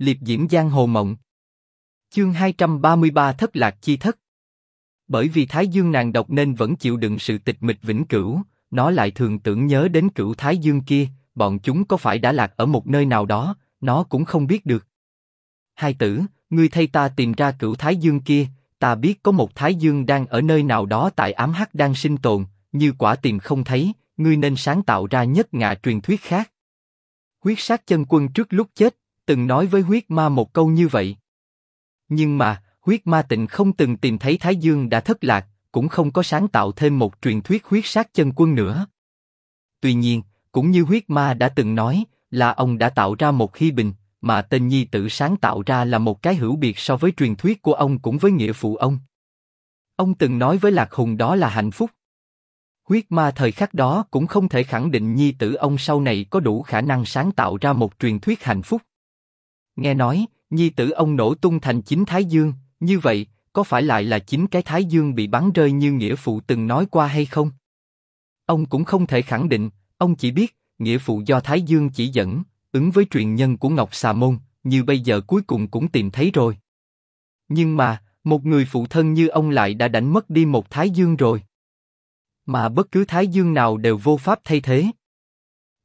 liệp diễm giang hồ mộng. Chương 233 thất lạc chi thất. Bởi vì Thái Dương nàng độc nên vẫn chịu đựng sự tịch mịch vĩnh cửu, nó lại thường tưởng nhớ đến cửu Thái Dương kia, bọn chúng có phải đã lạc ở một nơi nào đó, nó cũng không biết được. Hai tử, ngươi thay ta tìm ra cửu Thái Dương kia, ta biết có một Thái Dương đang ở nơi nào đó tại ám hắc đang sinh tồn, như quả tìm không thấy, ngươi nên sáng tạo ra nhất ngạ truyền thuyết khác. Huyết sát chân quân trước lúc chết, từng nói với huyết ma một câu như vậy. Nhưng mà, huyết ma tịnh không từng tìm thấy Thái Dương đã thất lạc, cũng không có sáng tạo thêm một truyền thuyết huyết sát chân quân nữa. Tuy nhiên, cũng như huyết ma đã từng nói, là ông đã tạo ra một hy bình, mà tên nhi tử sáng tạo ra là một cái hữu biệt so với truyền thuyết của ông cũng với nghĩa phụ ông. Ông từng nói với Lạc Hùng đó là hạnh phúc. Huyết ma thời khắc đó cũng không thể khẳng định nhi tử ông sau này có đủ khả năng sáng tạo ra một truyền thuyết hạnh phúc. Nghe nói, nhi tử ông nổ tung thành chính Thái Dương, như vậy, có phải lại là chính cái Thái Dương bị bắn rơi như nghĩa phụ từng nói qua hay không? Ông cũng không thể khẳng định, ông chỉ biết, nghĩa phụ do Thái Dương chỉ dẫn, ứng với truyền nhân của Ngọc Xà Môn, như bây giờ cuối cùng cũng tìm thấy rồi. Nhưng mà, một người phụ thân như ông lại đã đánh mất đi một Thái Dương rồi. Mà bất cứ Thái Dương nào đều vô pháp thay thế.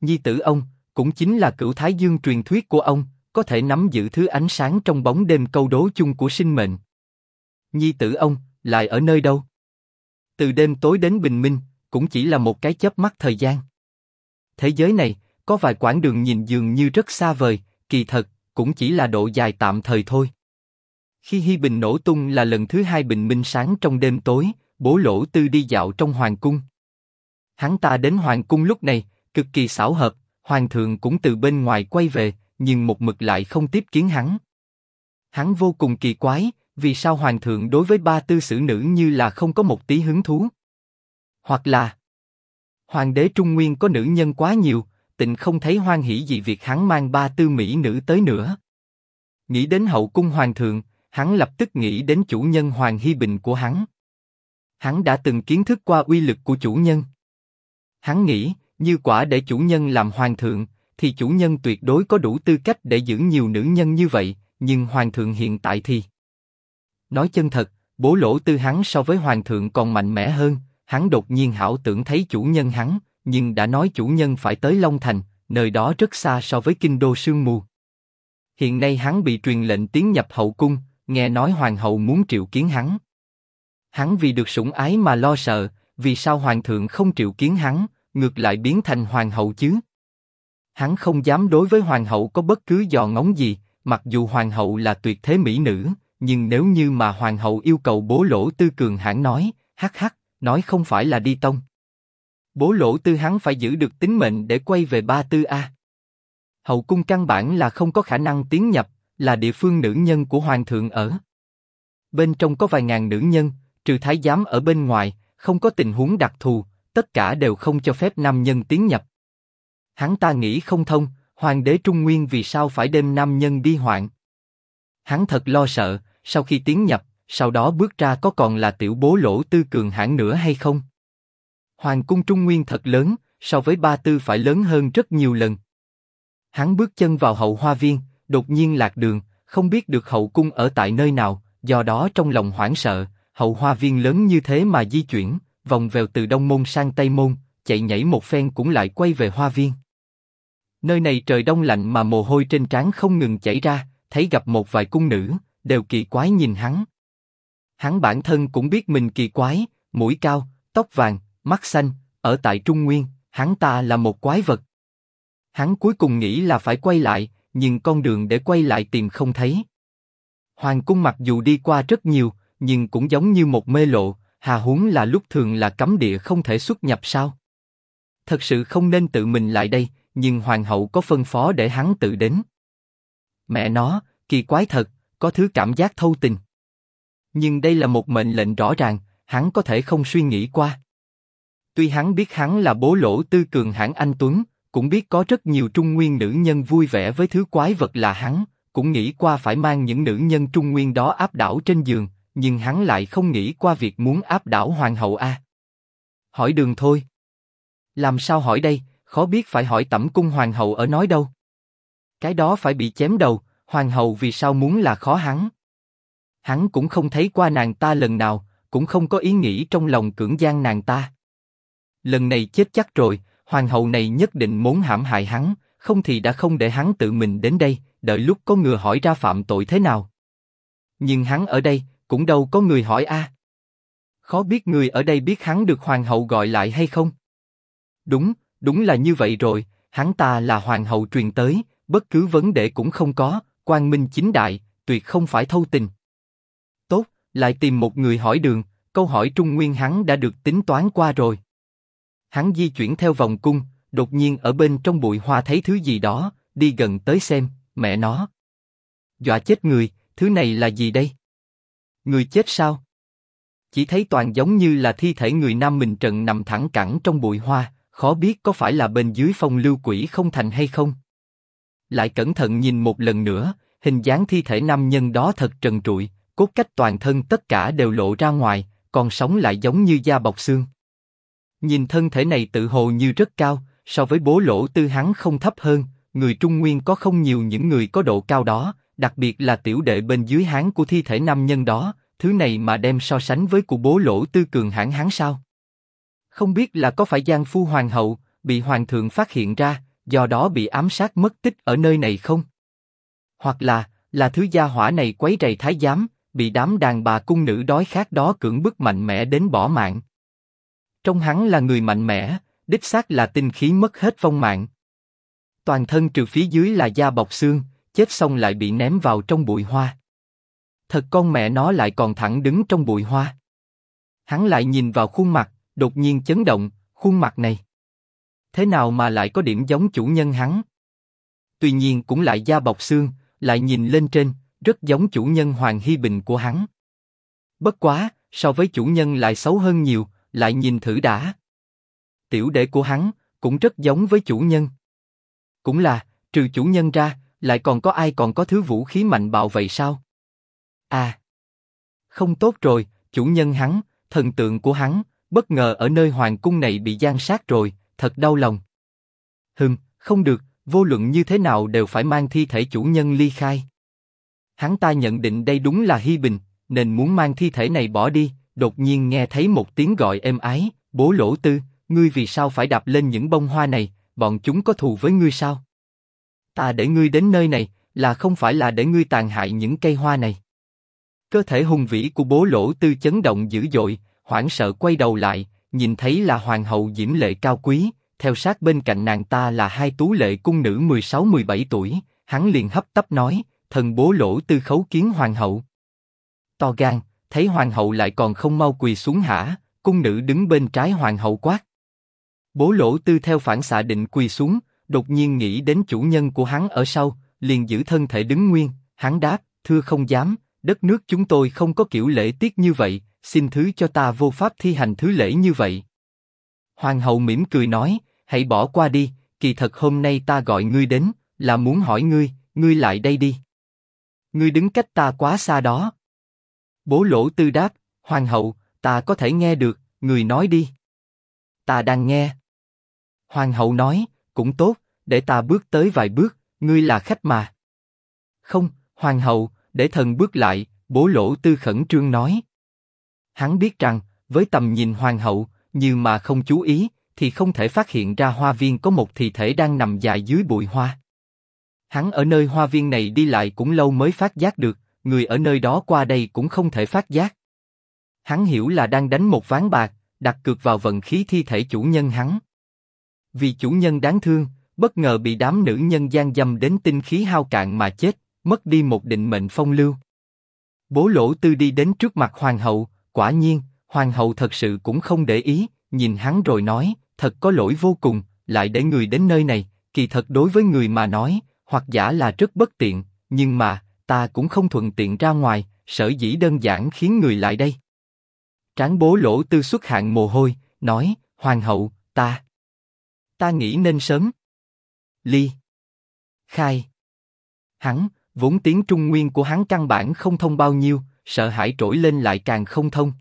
Nhi tử ông, cũng chính là cửu Thái Dương truyền thuyết của ông, có thể nắm giữ thứ ánh sáng trong bóng đêm câu đố chung của sinh mệnh. Nhi tử ông, lại ở nơi đâu? Từ đêm tối đến bình minh, cũng chỉ là một cái chớp mắt thời gian. Thế giới này, có vài quãng đường nhìn dường như rất xa vời, kỳ thật, cũng chỉ là độ dài tạm thời thôi. Khi Hi Bình nổ tung là lần thứ hai bình minh sáng trong đêm tối, bố lỗ tư đi dạo trong hoàng cung. Hắn ta đến hoàng cung lúc này, cực kỳ xảo hợp, hoàng thượng cũng từ bên ngoài quay về, nhưng một mực lại không tiếp kiến hắn. Hắn vô cùng kỳ quái, vì sao hoàng thượng đối với ba tư sử nữ như là không có một tí hứng thú? Hoặc là hoàng đế Trung Nguyên có nữ nhân quá nhiều, tịnh không thấy hoan hỉ gì việc hắn mang ba tư mỹ nữ tới nữa. Nghĩ đến hậu cung hoàng thượng, hắn lập tức nghĩ đến chủ nhân Hoàng Hy Bình của hắn. Hắn đã từng kiến thức qua uy lực của chủ nhân. Hắn nghĩ, như quả để chủ nhân làm hoàng thượng, thì chủ nhân tuyệt đối có đủ tư cách để giữ nhiều nữ nhân như vậy, nhưng hoàng thượng hiện tại thì... Nói chân thật, bố lỗ tư hắn so với hoàng thượng còn mạnh mẽ hơn, hắn đột nhiên hảo tưởng thấy chủ nhân hắn, nhưng đã nói chủ nhân phải tới Long Thành, nơi đó rất xa so với kinh đô sương mù. Hiện nay hắn bị truyền lệnh tiến nhập hậu cung, nghe nói hoàng hậu muốn triệu kiến hắn. Hắn vì được sủng ái mà lo sợ, vì sao hoàng thượng không triệu kiến hắn, ngược lại biến thành hoàng hậu chứ? Hắn không dám đối với hoàng hậu có bất cứ dò ngóng gì, mặc dù hoàng hậu là tuyệt thế mỹ nữ, nhưng nếu như mà hoàng hậu yêu cầu bố lỗ tư cường hãn nói, hắc hắc, nói không phải là đi tông. Bố lỗ tư hắn phải giữ được tính mệnh để quay về ba tư a. Hậu cung căn bản là không có khả năng tiến nhập, là địa phương nữ nhân của hoàng thượng ở. Bên trong có vài ngàn nữ nhân, trừ thái giám ở bên ngoài, không có tình huống đặc thù, tất cả đều không cho phép nam nhân tiến nhập. Hắn ta nghĩ không thông, hoàng đế Trung Nguyên vì sao phải đem nam nhân đi hoạn. Hắn thật lo sợ, sau khi tiến nhập, sau đó bước ra có còn là tiểu bố lỗ tư cường hãn nữa hay không? Hoàng cung Trung Nguyên thật lớn, so với ba tư phải lớn hơn rất nhiều lần. Hắn bước chân vào hậu hoa viên, đột nhiên lạc đường, không biết được hậu cung ở tại nơi nào, do đó trong lòng hoảng sợ, hậu hoa viên lớn như thế mà di chuyển, vòng vèo từ đông môn sang tây môn, chạy nhảy một phen cũng lại quay về hoa viên. Nơi này trời đông lạnh mà mồ hôi trên trán không ngừng chảy ra, thấy gặp một vài cung nữ, đều kỳ quái nhìn hắn. Hắn bản thân cũng biết mình kỳ quái, mũi cao, tóc vàng, mắt xanh, ở tại Trung Nguyên, hắn ta là một quái vật. Hắn cuối cùng nghĩ là phải quay lại, nhưng con đường để quay lại tìm không thấy. Hoàng cung mặc dù đi qua rất nhiều, nhưng cũng giống như một mê lộ, hà huống là lúc thường là cấm địa không thể xuất nhập sao? Thật sự không nên tự mình lại đây, nhưng hoàng hậu có phân phó để hắn tự đến. Mẹ nó, kỳ quái thật, có thứ cảm giác thâu tình. Nhưng đây là một mệnh lệnh rõ ràng, hắn có thể không suy nghĩ qua. Tuy hắn biết hắn là bố lỗ tư cường hãn anh Tuấn, cũng biết có rất nhiều trung nguyên nữ nhân vui vẻ với thứ quái vật là hắn, cũng nghĩ qua phải mang những nữ nhân trung nguyên đó áp đảo trên giường, nhưng hắn lại không nghĩ qua việc muốn áp đảo hoàng hậu a. Hỏi đường thôi. Làm sao hỏi đây, khó biết phải hỏi tẩm cung hoàng hậu ở nói đâu. Cái đó phải bị chém đầu, hoàng hậu vì sao muốn là khó hắn. Hắn cũng không thấy qua nàng ta lần nào, cũng không có ý nghĩ trong lòng cưỡng gian nàng ta. Lần này chết chắc rồi, hoàng hậu này nhất định muốn hãm hại hắn, không thì đã không để hắn tự mình đến đây, đợi lúc có người hỏi ra phạm tội thế nào. Nhưng hắn ở đây, cũng đâu có người hỏi a. Khó biết người ở đây biết hắn được hoàng hậu gọi lại hay không? Đúng, đúng là như vậy rồi, hắn ta là hoàng hậu truyền tới, bất cứ vấn đề cũng không có, quang minh chính đại, tuyệt không phải thâu tình. Tốt, lại tìm một người hỏi đường, câu hỏi trung nguyên hắn đã được tính toán qua rồi. Hắn di chuyển theo vòng cung, đột nhiên ở bên trong bụi hoa thấy thứ gì đó, đi gần tới xem, mẹ nó. Dọa chết người, thứ này là gì đây? Người chết sao? Chỉ thấy toàn giống như là thi thể người nam mình trần nằm thẳng cẳng trong bụi hoa, khó biết có phải là bên dưới phong lưu quỷ không thành hay không. Lại cẩn thận nhìn một lần nữa, hình dáng thi thể nam nhân đó thật trần trụi, cốt cách toàn thân tất cả đều lộ ra ngoài, còn sống lại giống như da bọc xương. Nhìn thân thể này tự hồ như rất cao, so với bố lỗ tư hắn không thấp hơn, người Trung Nguyên có không nhiều những người có độ cao đó, đặc biệt là tiểu đệ bên dưới hán của thi thể nam nhân đó, thứ này mà đem so sánh với của bố lỗ tư cường hãn hán sao? Không biết là có phải Giang Phu Hoàng hậu bị Hoàng thượng phát hiện ra, do đó bị ám sát mất tích ở nơi này không? Hoặc là là thứ gia hỏa này quấy rầy thái giám, bị đám đàn bà cung nữ đói khát đó cưỡng bức mạnh mẽ đến bỏ mạng. Trong hắn là người mạnh mẽ, đích xác là tinh khí mất hết phong mạng. Toàn thân trừ phía dưới là da bọc xương, chết xong lại bị ném vào trong bụi hoa. Thật con mẹ nó lại còn thẳng đứng trong bụi hoa. Hắn lại nhìn vào khuôn mặt, đột nhiên chấn động, khuôn mặt này. Thế nào mà lại có điểm giống chủ nhân hắn? Tuy nhiên cũng lại da bọc xương, lại nhìn lên trên, rất giống chủ nhân Hoàng Hy Bình của hắn. Bất quá, so với chủ nhân lại xấu hơn nhiều, lại nhìn thử đã. Tiểu đệ của hắn cũng rất giống với chủ nhân. Cũng là, trừ chủ nhân ra, lại còn có ai còn có thứ vũ khí mạnh bạo vậy sao? À, không tốt rồi, chủ nhân hắn, thần tượng của hắn, bất ngờ ở nơi hoàng cung này bị gian sát rồi, thật đau lòng. Hừm, không được, vô luận như thế nào đều phải mang thi thể chủ nhân ly khai. Hắn ta nhận định đây đúng là Hi Bình, nên muốn mang thi thể này bỏ đi. Đột nhiên nghe thấy một tiếng gọi êm ái, bố lỗ tư, ngươi vì sao phải đạp lên những bông hoa này? Bọn chúng có thù với ngươi sao? Ta để ngươi đến nơi này, là không phải là để ngươi tàn hại những cây hoa này. Cơ thể hùng vĩ của bố lỗ tư chấn động dữ dội, hoảng sợ quay đầu lại, nhìn thấy là hoàng hậu diễm lệ cao quý, theo sát bên cạnh nàng ta là hai tú lệ cung nữ 16-17 tuổi, hắn liền hấp tấp nói, thần bố lỗ tư khấu kiến hoàng hậu. To gan, thấy hoàng hậu lại còn không mau quỳ xuống hả? Cung nữ đứng bên trái hoàng hậu quát. Bố lỗ tư theo phản xạ định quỳ xuống, đột nhiên nghĩ đến chủ nhân của hắn ở sau, liền giữ thân thể đứng nguyên. Hắn đáp, thưa không dám, đất nước chúng tôi không có kiểu lễ tiết như vậy, xin thứ cho ta vô pháp thi hành thứ lễ như vậy. Hoàng hậu mỉm cười nói, hãy bỏ qua đi, kỳ thật hôm nay ta gọi ngươi đến, là muốn hỏi ngươi, ngươi lại đây đi. Ngươi đứng cách ta quá xa đó. Bố lỗ tư đáp, hoàng hậu, ta có thể nghe được, người nói đi. Ta đang nghe. Hoàng hậu nói, cũng tốt, để ta bước tới vài bước, ngươi là khách mà. Không, hoàng hậu, để thần bước lại, bố lỗ tư khẩn trương nói. Hắn biết rằng, với tầm nhìn hoàng hậu, như mà không chú ý, thì không thể phát hiện ra hoa viên có một thi thể đang nằm dài dưới bụi hoa. Hắn ở nơi hoa viên này đi lại cũng lâu mới phát giác được, người ở nơi đó qua đây cũng không thể phát giác. Hắn hiểu là đang đánh một ván bạc, đặt cược vào vận khí thi thể chủ nhân hắn. Vì chủ nhân đáng thương, bất ngờ bị đám nữ nhân gian dâm đến tinh khí hao cạn mà chết, mất đi một định mệnh phong lưu. Bố lỗ tư đi đến trước mặt hoàng hậu, quả nhiên, hoàng hậu thật sự cũng không để ý, nhìn hắn rồi nói, thật có lỗi vô cùng, lại để người đến nơi này, kỳ thật đối với người mà nói, hoặc giả là rất bất tiện, nhưng mà, ta cũng không thuận tiện ra ngoài, sở dĩ đơn giản khiến người lại đây. Tráng bố lỗ tư xuất hạng mồ hôi, nói, hoàng hậu, ta, ta nghĩ nên sớm. Ly. Khai. Hắn, vốn tiếng Trung Nguyên của hắn căn bản không thông bao nhiêu, sợ hãi trỗi lên lại càng không thông.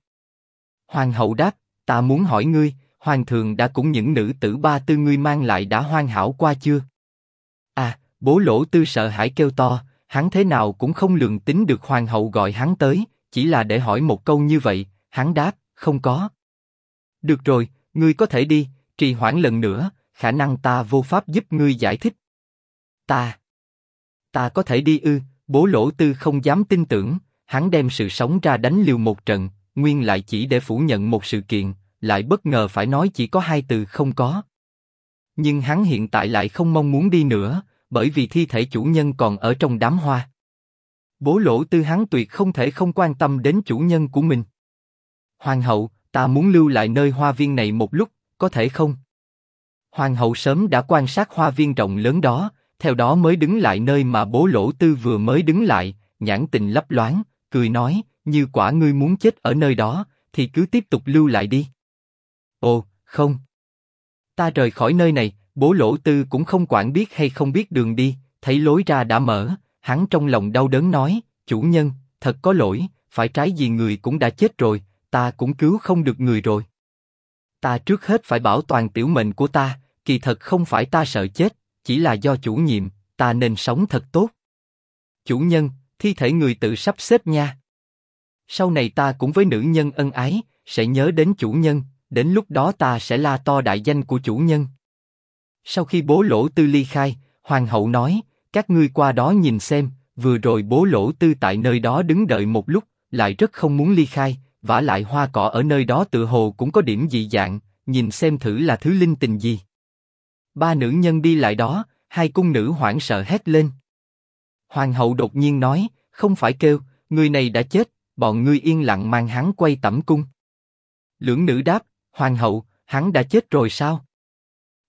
Hoàng hậu đáp, ta muốn hỏi ngươi, hoàng thượng đã cũng những nữ tử ba tư ngươi mang lại đã hoàn hảo qua chưa? À, bố lỗ tư sợ hãi kêu to, hắn thế nào cũng không lường tính được hoàng hậu gọi hắn tới, chỉ là để hỏi một câu như vậy, hắn đáp, không có. Được rồi, ngươi có thể đi, trì hoãn lần nữa, khả năng ta vô pháp giúp ngươi giải thích. Ta, ta có thể đi ư? Bố lỗ tư không dám tin tưởng, hắn đem sự sống ra đánh liều một trận, nguyên lại chỉ để phủ nhận một sự kiện, lại bất ngờ phải nói chỉ có hai từ không có. Nhưng hắn hiện tại lại không mong muốn đi nữa, bởi vì thi thể chủ nhân còn ở trong đám hoa. Bố lỗ tư hắn tuyệt không thể không quan tâm đến chủ nhân của mình. Hoàng hậu, ta muốn lưu lại nơi hoa viên này một lúc, có thể không? Hoàng hậu sớm đã quan sát hoa viên rộng lớn đó, theo đó mới đứng lại nơi mà bố lỗ tư vừa mới đứng lại, nhãn tình lấp loáng, cười nói, như quả ngươi muốn chết ở nơi đó, thì cứ tiếp tục lưu lại đi. Ồ, không. Ta rời khỏi nơi này, bố lỗ tư cũng không quản biết hay không biết đường đi, thấy lối ra đã mở, hắn trong lòng đau đớn nói, chủ nhân, thật có lỗi, phải trái gì người cũng đã chết rồi, ta cũng cứu không được người rồi. Ta trước hết phải bảo toàn tiểu mệnh của ta, kỳ thật không phải ta sợ chết, chỉ là do chủ nhiệm, ta nên sống thật tốt. Chủ nhân, thi thể người tự sắp xếp nha. Sau này ta cũng với nữ nhân ân ái, sẽ nhớ đến chủ nhân, đến lúc đó ta sẽ la to đại danh của chủ nhân. Sau khi bố lỗ tư ly khai, hoàng hậu nói, các ngươi qua đó nhìn xem, vừa rồi bố lỗ tư tại nơi đó đứng đợi một lúc, lại rất không muốn ly khai, vả lại hoa cỏ ở nơi đó tự hồ cũng có điểm dị dạng, nhìn xem thử là thứ linh tình gì. Ba nữ nhân đi lại đó, hai cung nữ hoảng sợ hét lên. Hoàng hậu đột nhiên nói, không phải kêu, người này đã chết, bọn ngươi yên lặng mang hắn quay tẩm cung. Lưỡng nữ đáp, hoàng hậu, hắn đã chết rồi sao?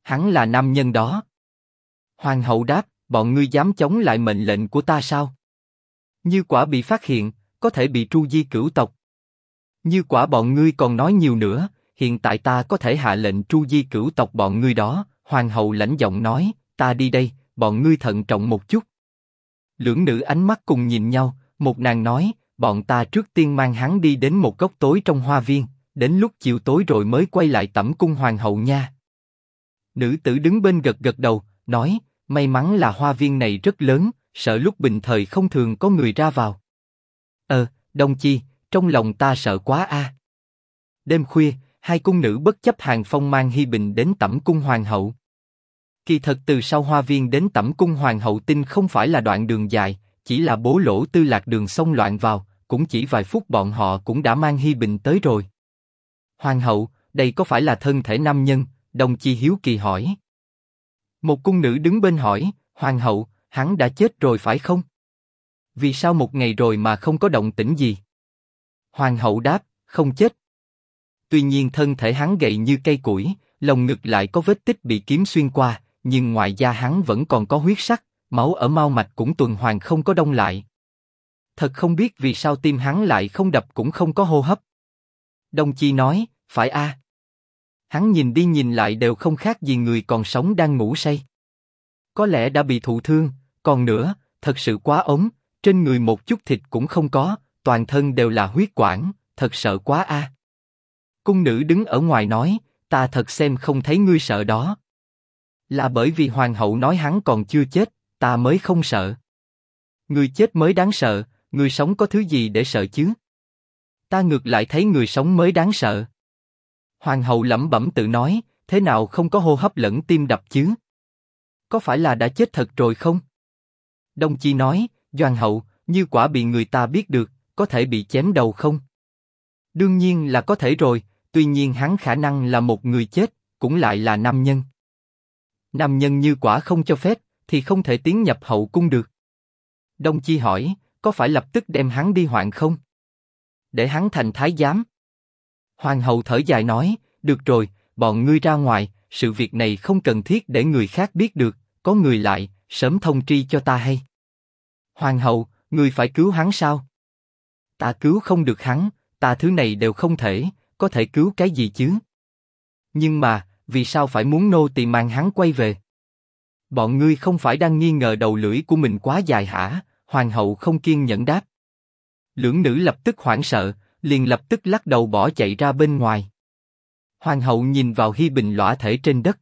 Hắn là nam nhân đó. Hoàng hậu đáp, bọn ngươi dám chống lại mệnh lệnh của ta sao? Như quả bị phát hiện, có thể bị tru di cửu tộc. Như quả bọn ngươi còn nói nhiều nữa, hiện tại ta có thể hạ lệnh tru di cửu tộc bọn ngươi đó. Hoàng hậu lãnh giọng nói, ta đi đây, bọn ngươi thận trọng một chút. Lưỡng nữ ánh mắt cùng nhìn nhau, một nàng nói, bọn ta trước tiên mang hắn đi đến một góc tối trong hoa viên, đến lúc chiều tối rồi mới quay lại tẩm cung hoàng hậu nha. Nữ tử đứng bên gật gật đầu, nói, may mắn là hoa viên này rất lớn, sợ lúc bình thời không thường có người ra vào. Ờ, đồng Chi, trong lòng ta sợ quá a. Đêm khuya, hai cung nữ bất chấp hàng phong mang Hi Bình đến tẩm cung hoàng hậu. Kỳ thật từ sau hoa viên đến tẩm cung hoàng hậu tinh không phải là đoạn đường dài, chỉ là bố lỗ tư lạc đường xông loạn vào, cũng chỉ vài phút bọn họ cũng đã mang Hi Bình tới rồi. Hoàng hậu, đây có phải là thân thể nam nhân? Đồng Chi hiếu kỳ hỏi. Một cung nữ đứng bên hỏi, Hoàng hậu, hắn đã chết rồi phải không? Vì sao một ngày rồi mà không có động tĩnh gì? Hoàng hậu đáp, không chết. Tuy nhiên thân thể hắn gầy như cây củi, lồng ngực lại có vết tích bị kiếm xuyên qua, nhưng ngoài da hắn vẫn còn có huyết sắc, máu ở mao mạch cũng tuần hoàn không có đông lại. Thật không biết vì sao tim hắn lại không đập cũng không có hô hấp. Đông Chi nói, phải a. Hắn nhìn đi nhìn lại đều không khác gì người còn sống đang ngủ say. Có lẽ đã bị thụ thương, còn nữa, thật sự quá ống, trên người một chút thịt cũng không có, toàn thân đều là huyết quản, thật sợ quá a. Cung nữ đứng ở ngoài nói, ta thật xem không thấy ngươi sợ đó. Là bởi vì hoàng hậu nói hắn còn chưa chết, ta mới không sợ. Người chết mới đáng sợ, người sống có thứ gì để sợ chứ? Ta ngược lại thấy người sống mới đáng sợ. Hoàng hậu lẩm bẩm tự nói, thế nào không có hô hấp lẫn tim đập chứ? Có phải là đã chết thật rồi không? Đông Chi nói, Doan hậu, như quả bị người ta biết được, có thể bị chém đầu không? Đương nhiên là có thể rồi, tuy nhiên hắn khả năng là một người chết, cũng lại là nam nhân. Nam nhân như quả không cho phép, thì không thể tiến nhập hậu cung được. Đông Chi hỏi, có phải lập tức đem hắn đi hoạn không? Để hắn thành thái giám. Hoàng hậu thở dài nói, được rồi, bọn ngươi ra ngoài, sự việc này không cần thiết để người khác biết được, có người lại, sớm thông tri cho ta hay. Hoàng hậu, người phải cứu hắn sao? Ta cứu không được hắn, ta thứ này đều không thể, có thể cứu cái gì chứ? Nhưng mà, vì sao phải muốn nô tỳ mang hắn quay về? Bọn ngươi không phải đang nghi ngờ đầu lưỡi của mình quá dài hả? Hoàng hậu không kiên nhẫn đáp. Lưỡng nữ lập tức hoảng sợ, liền lập tức lắc đầu bỏ chạy ra bên ngoài. Hoàng hậu nhìn vào Hi Bình lõa thể trên đất.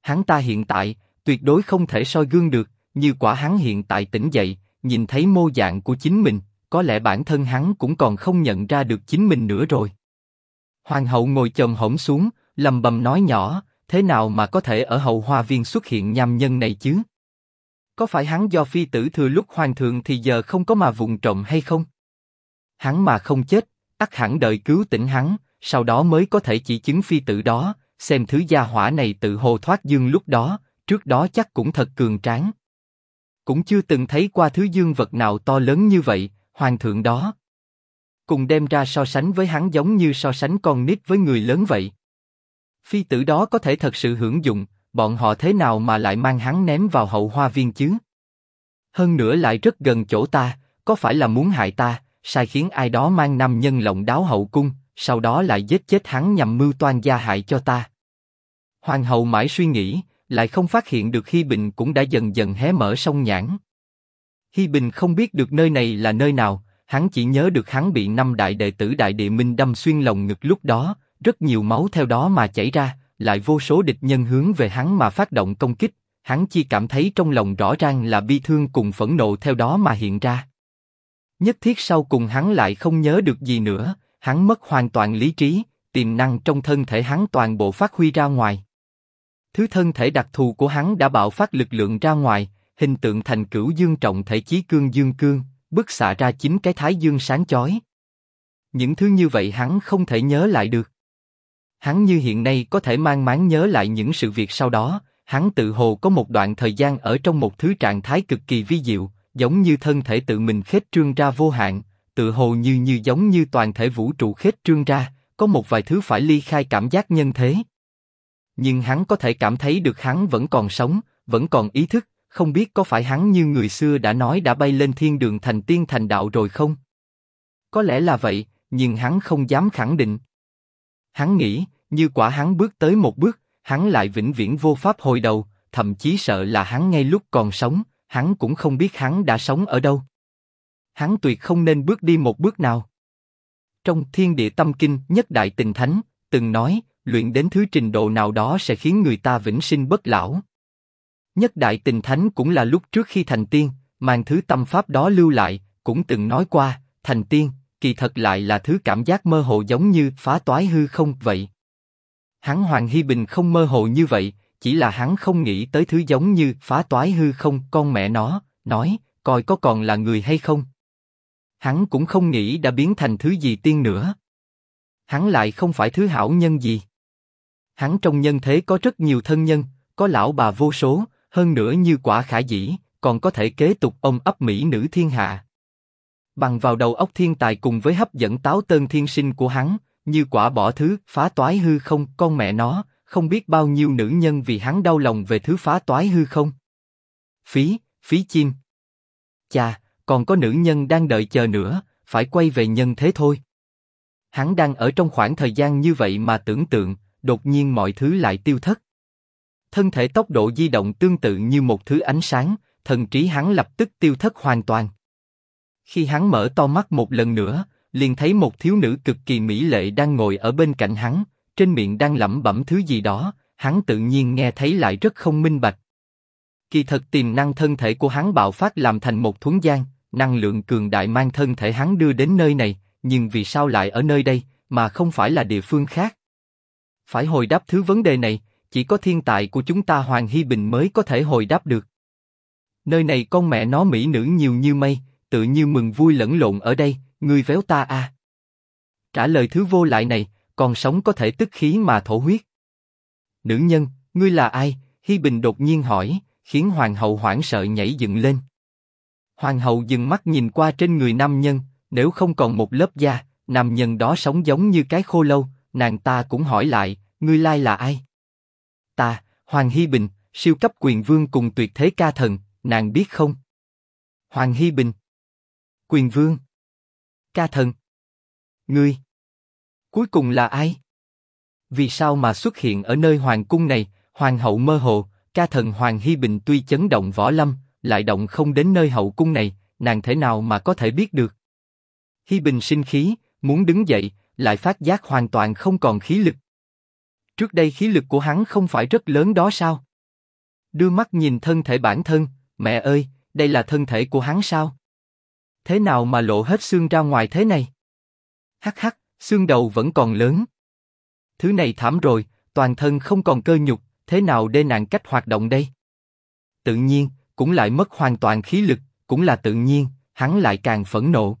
Hắn ta hiện tại tuyệt đối không thể soi gương được, như quả hắn hiện tại tỉnh dậy, nhìn thấy mô dạng của chính mình, có lẽ bản thân hắn cũng còn không nhận ra được chính mình nữa rồi. Hoàng hậu ngồi chồm hổm xuống, lầm bầm nói nhỏ, thế nào mà có thể ở hậu hoa viên xuất hiện nham nhân này chứ? Có phải hắn do phi tử thừa lúc hoàng thượng thì giờ không có mà vụng trộm hay không? Hắn mà không chết, ắt hẳn đợi cứu tỉnh hắn, sau đó mới có thể chỉ chứng phi tử đó, xem thứ gia hỏa này tự hồ thoát dương lúc đó, trước đó chắc cũng thật cường tráng. Cũng chưa từng thấy qua thứ dương vật nào to lớn như vậy, hoàng thượng đó. Cùng đem ra so sánh với hắn giống như so sánh con nít với người lớn vậy. Phi tử đó có thể thật sự hưởng dụng, bọn họ thế nào mà lại mang hắn ném vào hậu hoa viên chứ? Hơn nữa lại rất gần chỗ ta, có phải là muốn hại ta, sai khiến ai đó mang nam nhân lộng đáo hậu cung, sau đó lại giết chết hắn nhằm mưu toan gia hại cho ta. Hoàng hậu mãi suy nghĩ, lại không phát hiện được Hi Bình cũng đã dần dần hé mở sông nhãn. Hi Bình không biết được nơi này là nơi nào, hắn chỉ nhớ được hắn bị năm đại đệ tử đại địa minh đâm xuyên lồng ngực lúc đó, rất nhiều máu theo đó mà chảy ra, lại vô số địch nhân hướng về hắn mà phát động công kích, hắn chỉ cảm thấy trong lòng rõ ràng là bi thương cùng phẫn nộ theo đó mà hiện ra. Nhất thiết sau cùng hắn lại không nhớ được gì nữa, hắn mất hoàn toàn lý trí, tiềm năng trong thân thể hắn toàn bộ phát huy ra ngoài. Thứ thân thể đặc thù của hắn đã bạo phát lực lượng ra ngoài, hình tượng thành cửu dương trọng thể chí cương dương cương, bức xạ ra chính cái thái dương sáng chói. Những thứ như vậy hắn không thể nhớ lại được. Hắn như hiện nay có thể mang máng nhớ lại những sự việc sau đó, hắn tự hồ có một đoạn thời gian ở trong một thứ trạng thái cực kỳ vi diệu, giống như thân thể tự mình khết trương ra vô hạn, tự hồ như như giống như toàn thể vũ trụ khết trương ra, có một vài thứ phải ly khai cảm giác nhân thế. Nhưng hắn có thể cảm thấy được hắn vẫn còn sống, vẫn còn ý thức, không biết có phải hắn như người xưa đã nói đã bay lên thiên đường thành tiên thành đạo rồi không? Có lẽ là vậy, nhưng hắn không dám khẳng định. Hắn nghĩ, như quả hắn bước tới một bước, hắn lại vĩnh viễn vô pháp hồi đầu, thậm chí sợ là hắn ngay lúc còn sống, hắn cũng không biết hắn đã sống ở đâu. Hắn tuyệt không nên bước đi một bước nào. Trong Thiên Địa Tâm Kinh nhất đại tình thánh từng nói, luyện đến thứ trình độ nào đó sẽ khiến người ta vĩnh sinh bất lão. Nhất đại tình thánh cũng là lúc trước khi thành tiên, mang thứ tâm pháp đó lưu lại, cũng từng nói qua, thành tiên, kỳ thật lại là thứ cảm giác mơ hồ giống như phá toái hư không vậy. Hắn Hoàng Hy Bình không mơ hồ như vậy, chỉ là hắn không nghĩ tới thứ giống như phá toái hư không, con mẹ nó, nói, coi có còn là người hay không. Hắn cũng không nghĩ đã biến thành thứ gì tiên nữa. Hắn lại không phải thứ hảo nhân gì. Hắn trong nhân thế có rất nhiều thân nhân, có lão bà vô số, hơn nữa như quả khả dĩ, còn có thể kế tục ông ấp mỹ nữ thiên hạ. Bằng vào đầu óc thiên tài cùng với hấp dẫn táo tơn thiên sinh của hắn, như quả bỏ thứ phá toái hư không, con mẹ nó, không biết bao nhiêu nữ nhân vì hắn đau lòng về thứ phá toái hư không. Phí, phí chim. Cha, còn có nữ nhân đang đợi chờ nữa, phải quay về nhân thế thôi. Hắn đang ở trong khoảng thời gian như vậy mà tưởng tượng, đột nhiên mọi thứ lại tiêu thất. Thân thể tốc độ di động tương tự như một thứ ánh sáng, thần trí hắn lập tức tiêu thất hoàn toàn. Khi hắn mở to mắt một lần nữa, liền thấy một thiếu nữ cực kỳ mỹ lệ đang ngồi ở bên cạnh hắn, trên miệng đang lẩm bẩm thứ gì đó, hắn tự nhiên nghe thấy lại rất không minh bạch. Kỳ thật tiềm năng thân thể của hắn bạo phát làm thành một thuấn gian, năng lượng cường đại mang thân thể hắn đưa đến nơi này, nhưng vì sao lại ở nơi đây, mà không phải là địa phương khác? Phải hồi đáp thứ vấn đề này, chỉ có thiên tài của chúng ta Hoàng Hy Bình mới có thể hồi đáp được. Nơi này con mẹ nó mỹ nữ nhiều như mây, tự như mừng vui lẫn lộn ở đây, ngươi véo ta à. Trả lời thứ vô lại này, còn sống có thể tức khí mà thổ huyết. Nữ nhân, ngươi là ai? Hi Bình đột nhiên hỏi, khiến hoàng hậu hoảng sợ nhảy dựng lên. Hoàng hậu dừng mắt nhìn qua trên người nam nhân, nếu không còn một lớp da, nam nhân đó sống giống như cái khô lâu, nàng ta cũng hỏi lại, ngươi lai là ai? Ta, Hoàng Hi Bình, siêu cấp quyền vương cùng tuyệt thế ca thần, nàng biết không? Hoàng Hi Bình. Quyền vương. Ca thần. Ngươi. Cuối cùng là ai? Vì sao mà xuất hiện ở nơi hoàng cung này? Hoàng hậu mơ hồ, ca thần Hoàng Hi Bình tuy chấn động võ lâm, lại động không đến nơi hậu cung này, nàng thể nào mà có thể biết được? Hi Bình sinh khí, muốn đứng dậy, lại phát giác hoàn toàn không còn khí lực. Trước đây khí lực của hắn không phải rất lớn đó sao? Đưa mắt nhìn thân thể bản thân, mẹ ơi, đây là thân thể của hắn sao? Thế nào mà lộ hết xương ra ngoài thế này? Hắc hắc, xương đầu vẫn còn lớn. Thứ này thảm rồi, toàn thân không còn cơ nhục, thế nào để nàng cách hoạt động đây? Tự nhiên, cũng lại mất hoàn toàn khí lực, cũng là tự nhiên, hắn lại càng phẫn nộ.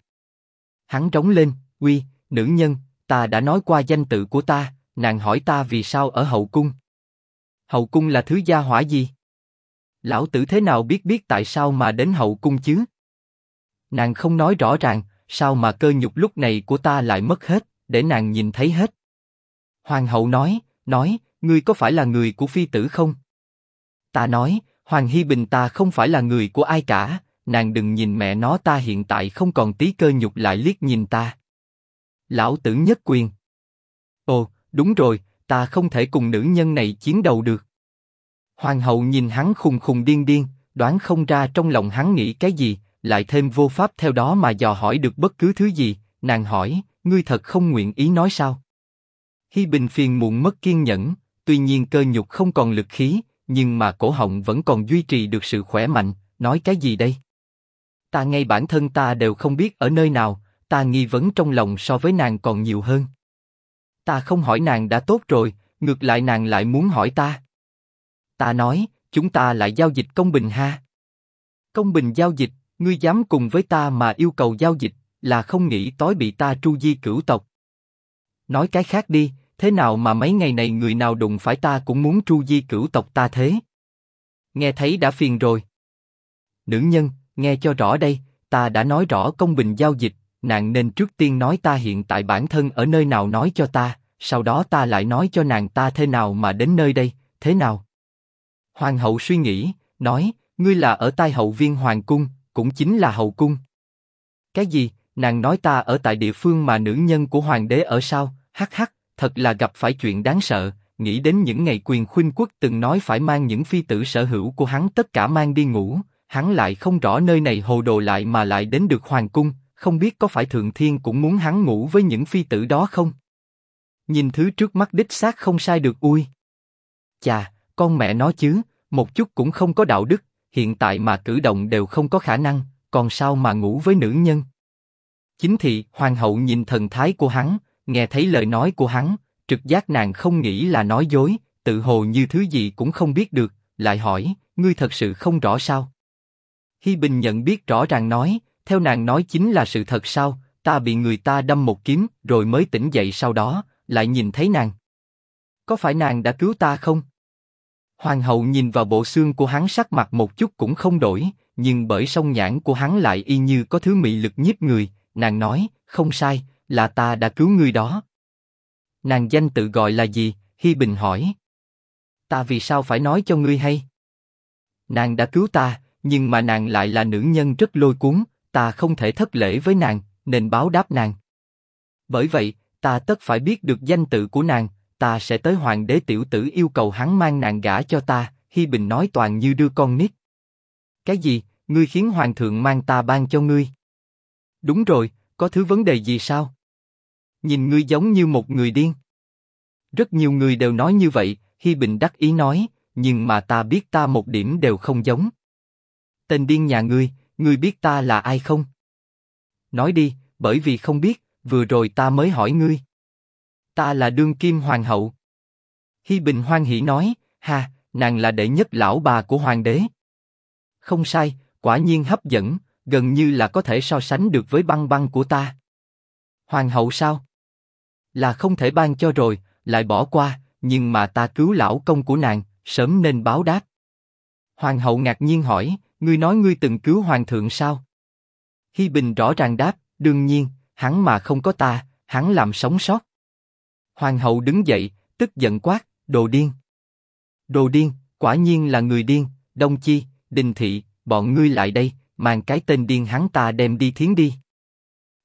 Hắn trống lên, uy, nữ nhân, ta đã nói qua danh tự của ta, nàng hỏi ta vì sao ở hậu cung. Hậu cung là thứ gia hỏa gì? Lão tử thế nào biết biết tại sao mà đến hậu cung chứ? Nàng không nói rõ ràng, sao mà cơ nhục lúc này của ta lại mất hết, để nàng nhìn thấy hết. Hoàng hậu nói, nói, ngươi có phải là người của phi tử không? Ta nói, Hoàng Hy Bình ta không phải là người của ai cả, nàng đừng nhìn mẹ nó ta hiện tại không còn tí cơ nhục lại liếc nhìn ta. Lão tử nhất quyền. Ồ, đúng rồi, ta không thể cùng nữ nhân này chiến đầu được. Hoàng hậu nhìn hắn khùng khùng điên điên, đoán không ra trong lòng hắn nghĩ cái gì, lại thêm vô pháp theo đó mà dò hỏi được bất cứ thứ gì. Nàng hỏi, ngươi thật không nguyện ý nói sao? Hi Bình phiền muộn mất kiên nhẫn, tuy nhiên cơ nhục không còn lực khí, nhưng mà cổ họng vẫn còn duy trì được sự khỏe mạnh. Nói cái gì đây? Ta ngay bản thân ta đều không biết ở nơi nào, ta nghi vấn trong lòng so với nàng còn nhiều hơn. Ta không hỏi nàng đã tốt rồi, ngược lại nàng lại muốn hỏi ta. Ta nói, chúng ta lại giao dịch công bình ha. Công bình giao dịch, ngươi dám cùng với ta mà yêu cầu giao dịch, là không nghĩ tối bị ta tru di cửu tộc. Nói cái khác đi, thế nào mà mấy ngày này người nào đụng phải ta cũng muốn tru di cửu tộc ta thế? Nghe thấy đã phiền rồi. Nữ nhân, nghe cho rõ đây, ta đã nói rõ công bình giao dịch, nàng nên trước tiên nói ta hiện tại bản thân ở nơi nào nói cho ta, sau đó ta lại nói cho nàng ta thế nào mà đến nơi đây, thế nào? Hoàng hậu suy nghĩ, nói, ngươi là ở tai hậu viên hoàng cung, cũng chính là hậu cung. Cái gì? Nàng nói ta ở tại địa phương mà nữ nhân của hoàng đế ở sao? Hắc hắc, thật là gặp phải chuyện đáng sợ. Nghĩ đến những ngày quyền khuynh quốc từng nói phải mang những phi tử sở hữu của hắn tất cả mang đi ngủ, hắn lại không rõ nơi này hồ đồ lại mà lại đến được hoàng cung, không biết có phải thượng thiên cũng muốn hắn ngủ với những phi tử đó không? Nhìn thứ trước mắt đích xác không sai được ui. Chà, con mẹ nó chứ, một chút cũng không có đạo đức, hiện tại mà cử động đều không có khả năng, còn sao mà ngủ với nữ nhân? Chính thị, hoàng hậu nhìn thần thái của hắn, nghe thấy lời nói của hắn, trực giác nàng không nghĩ là nói dối, tự hồ như thứ gì cũng không biết được, lại hỏi, ngươi thật sự không rõ sao? Hi Bình nhận biết rõ ràng nói, theo nàng nói chính là sự thật sao? Ta bị người ta đâm một kiếm, rồi mới tỉnh dậy sau đó, lại nhìn thấy nàng. Có phải nàng đã cứu ta không? Hoàng hậu nhìn vào bộ xương của hắn sắc mặt một chút cũng không đổi, nhưng bởi song nhãn của hắn lại y như có thứ mị lực nhiếp người, nàng nói, không sai, là ta đã cứu người đó. Nàng danh tự gọi là gì? Hi Bình hỏi. Ta vì sao phải nói cho ngươi hay? Nàng đã cứu ta, nhưng mà nàng lại là nữ nhân rất lôi cuốn, ta không thể thất lễ với nàng, nên báo đáp nàng. Bởi vậy, ta tất phải biết được danh tự của nàng, ta sẽ tới hoàng đế tiểu tử yêu cầu hắn mang nàng gả cho ta. Hi Bình nói toàn như đưa con nít. Cái gì? Ngươi khiến hoàng thượng mang ta ban cho ngươi? Đúng rồi, có thứ vấn đề gì sao? Nhìn ngươi giống như một người điên. Rất nhiều người đều nói như vậy. Hi Bình đắc ý nói, nhưng mà ta biết ta một điểm đều không giống. Tên điên nhà ngươi, ngươi biết ta là ai không? Nói đi, bởi vì không biết, vừa rồi ta mới hỏi ngươi. Ta là đương kim hoàng hậu. Hi Bình hoan hỉ nói, ha, nàng là đệ nhất lão bà của hoàng đế. Không sai, quả nhiên hấp dẫn, gần như là có thể so sánh được với băng băng của ta. Hoàng hậu sao? Là không thể ban cho rồi, lại bỏ qua, nhưng mà ta cứu lão công của nàng, sớm nên báo đáp. Hoàng hậu ngạc nhiên hỏi, ngươi nói ngươi từng cứu hoàng thượng sao? Hi Bình rõ ràng đáp, đương nhiên, hắn mà không có ta, hắn làm sống sót. Hoàng hậu đứng dậy, tức giận quát, đồ điên. Đồ điên, quả nhiên là người điên, Đông Chi, Đình Thị, bọn ngươi lại đây, mang cái tên điên hắn ta đem đi thiến đi.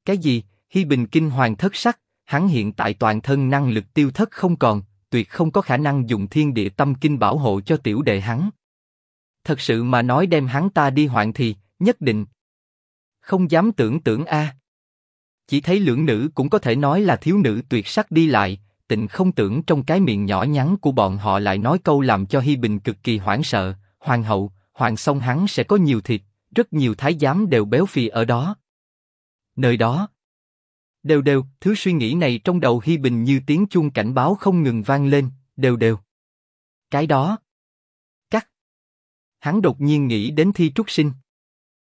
Cái gì? Hi Bình kinh hoàng thất sắc, hắn hiện tại toàn thân năng lực tiêu thất không còn, tuyệt không có khả năng dùng thiên địa tâm kinh bảo hộ cho tiểu đệ hắn. Thật sự mà nói đem hắn ta đi hoạn thì, nhất định. Không dám tưởng tưởng a. Chỉ thấy lưỡng nữ cũng có thể nói là thiếu nữ tuyệt sắc đi lại, tịnh không tưởng trong cái miệng nhỏ nhắn của bọn họ lại nói câu làm cho Hi Bình cực kỳ hoảng sợ, hoàng hậu, hoàng sông hắn sẽ có nhiều thịt, rất nhiều thái giám đều béo phì ở đó. Nơi đó, đều đều, thứ suy nghĩ này trong đầu Hi Bình như tiếng chuông cảnh báo không ngừng vang lên, đều đều. Cái đó, cắt. Hắn đột nhiên nghĩ đến thi trúc sinh.